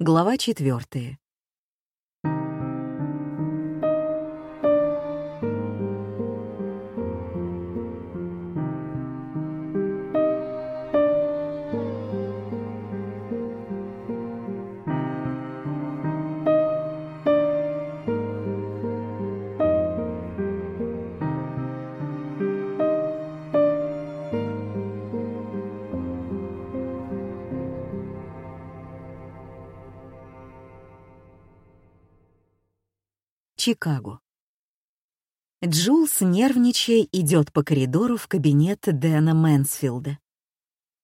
Глава четвертая. Чикаго. Джулс, нервничая, идет по коридору в кабинет Дэна Мэнсфилда.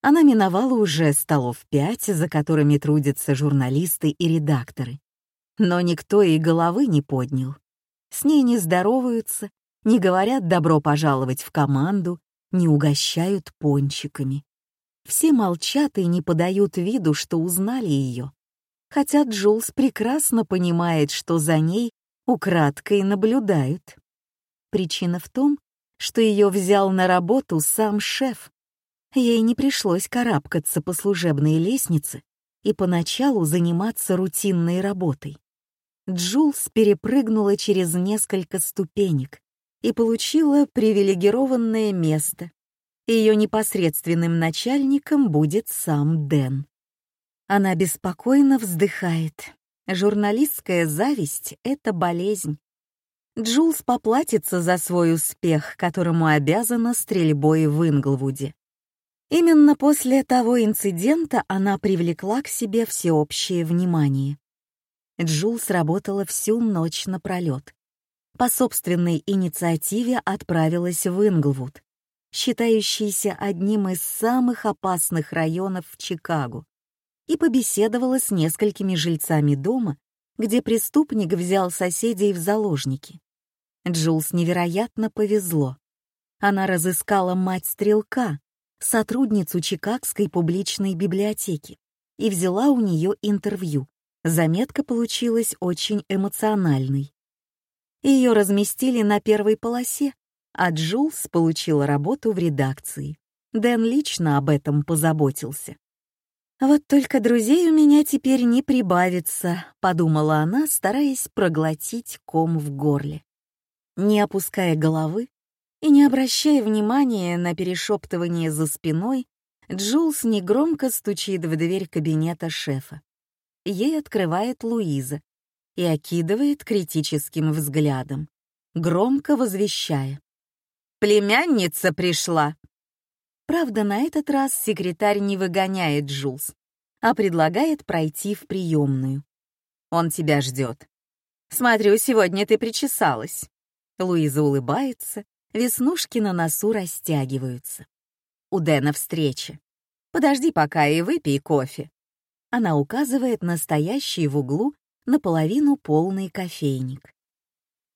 Она миновала уже столов пять, за которыми трудятся журналисты и редакторы. Но никто и головы не поднял. С ней не здороваются, не говорят «добро пожаловать в команду», не угощают пончиками. Все молчат и не подают виду, что узнали ее. Хотя Джулс прекрасно понимает, что за ней украдкой наблюдают. Причина в том, что ее взял на работу сам шеф. Ей не пришлось карабкаться по служебной лестнице и поначалу заниматься рутинной работой. Джулс перепрыгнула через несколько ступенек и получила привилегированное место. Ее непосредственным начальником будет сам Дэн. Она беспокойно вздыхает. Журналистская зависть — это болезнь. Джулс поплатится за свой успех, которому обязана стрельбой в Инглвуде. Именно после того инцидента она привлекла к себе всеобщее внимание. Джулс работала всю ночь напролет. По собственной инициативе отправилась в Инглвуд, считающийся одним из самых опасных районов в Чикаго и побеседовала с несколькими жильцами дома, где преступник взял соседей в заложники. Джулс невероятно повезло. Она разыскала мать стрелка, сотрудницу Чикагской публичной библиотеки, и взяла у нее интервью. Заметка получилась очень эмоциональной. Ее разместили на первой полосе, а Джулс получила работу в редакции. Дэн лично об этом позаботился. «Вот только друзей у меня теперь не прибавится», — подумала она, стараясь проглотить ком в горле. Не опуская головы и не обращая внимания на перешептывание за спиной, Джулс негромко стучит в дверь кабинета шефа. Ей открывает Луиза и окидывает критическим взглядом, громко возвещая. «Племянница пришла!» Правда, на этот раз секретарь не выгоняет Джулс, а предлагает пройти в приемную. «Он тебя ждет. Смотрю, сегодня ты причесалась». Луиза улыбается, веснушки на носу растягиваются. У Дэна встреча. Подожди пока и выпей кофе. Она указывает на стоящий в углу наполовину полный кофейник.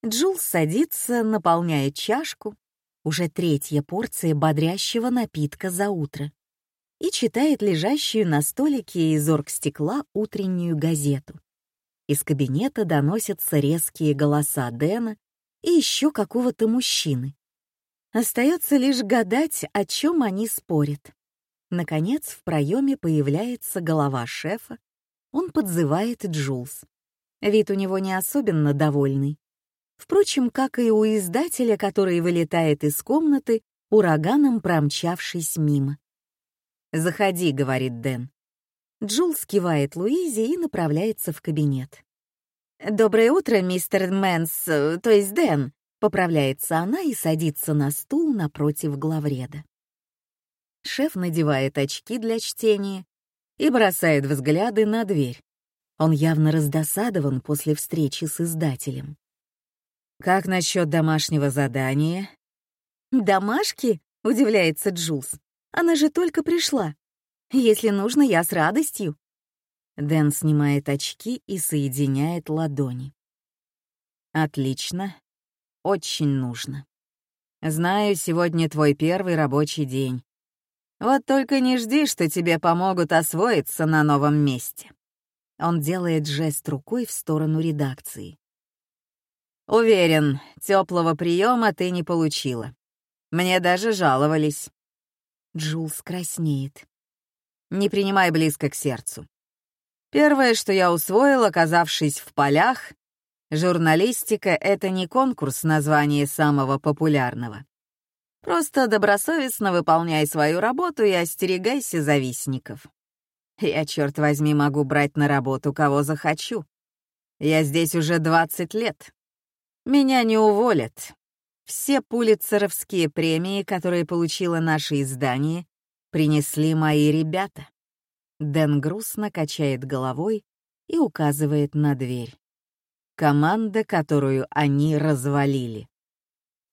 Джулс садится, наполняет чашку, уже третья порция бодрящего напитка за утро, и читает лежащую на столике из оргстекла утреннюю газету. Из кабинета доносятся резкие голоса Дэна и еще какого-то мужчины. Остается лишь гадать, о чем они спорят. Наконец, в проеме появляется голова шефа. Он подзывает Джулс. Вид у него не особенно довольный. Впрочем, как и у издателя, который вылетает из комнаты, ураганом промчавшись мимо. «Заходи», — говорит Дэн. Джулс кивает Луизе и направляется в кабинет. «Доброе утро, мистер Мэнс, то есть Дэн», — поправляется она и садится на стул напротив главреда. Шеф надевает очки для чтения и бросает взгляды на дверь. Он явно раздосадован после встречи с издателем. «Как насчет домашнего задания?» «Домашки?» — удивляется Джулс. «Она же только пришла. Если нужно, я с радостью». Дэн снимает очки и соединяет ладони. «Отлично. Очень нужно. Знаю, сегодня твой первый рабочий день. Вот только не жди, что тебе помогут освоиться на новом месте». Он делает жест рукой в сторону редакции. Уверен, теплого приема ты не получила. Мне даже жаловались. Джулс краснеет. Не принимай близко к сердцу. Первое, что я усвоил, оказавшись в полях, журналистика — это не конкурс названия самого популярного. Просто добросовестно выполняй свою работу и остерегайся завистников. Я, черт возьми, могу брать на работу кого захочу. Я здесь уже 20 лет. Меня не уволят. Все пулитцеровские премии, которые получило наше издание, принесли мои ребята. Дэн грустно качает головой и указывает на дверь. Команда, которую они развалили.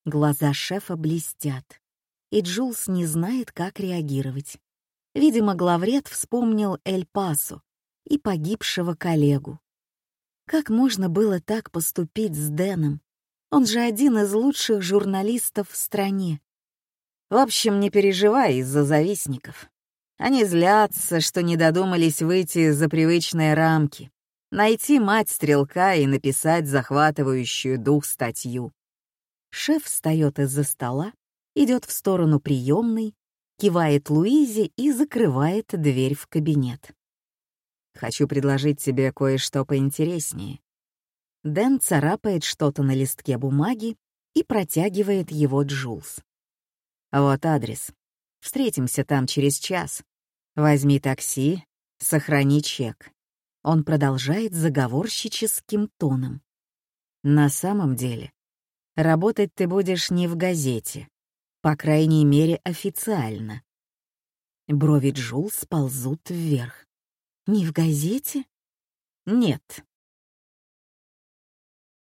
Глаза шефа блестят, и Джулс не знает, как реагировать. Видимо, главред вспомнил Эль-Пасо и погибшего коллегу. Как можно было так поступить с Дэном? Он же один из лучших журналистов в стране. В общем, не переживай из-за завистников. Они злятся, что не додумались выйти за привычные рамки, найти мать стрелка и написать захватывающую дух статью. Шеф встает из-за стола, идет в сторону приемной, кивает Луизе и закрывает дверь в кабинет. «Хочу предложить тебе кое-что поинтереснее». Дэн царапает что-то на листке бумаги и протягивает его Джулс. «Вот адрес. Встретимся там через час. Возьми такси, сохрани чек». Он продолжает заговорщическим тоном. «На самом деле, работать ты будешь не в газете, по крайней мере, официально». Брови Джул сползут вверх. «Не в газете?» «Нет,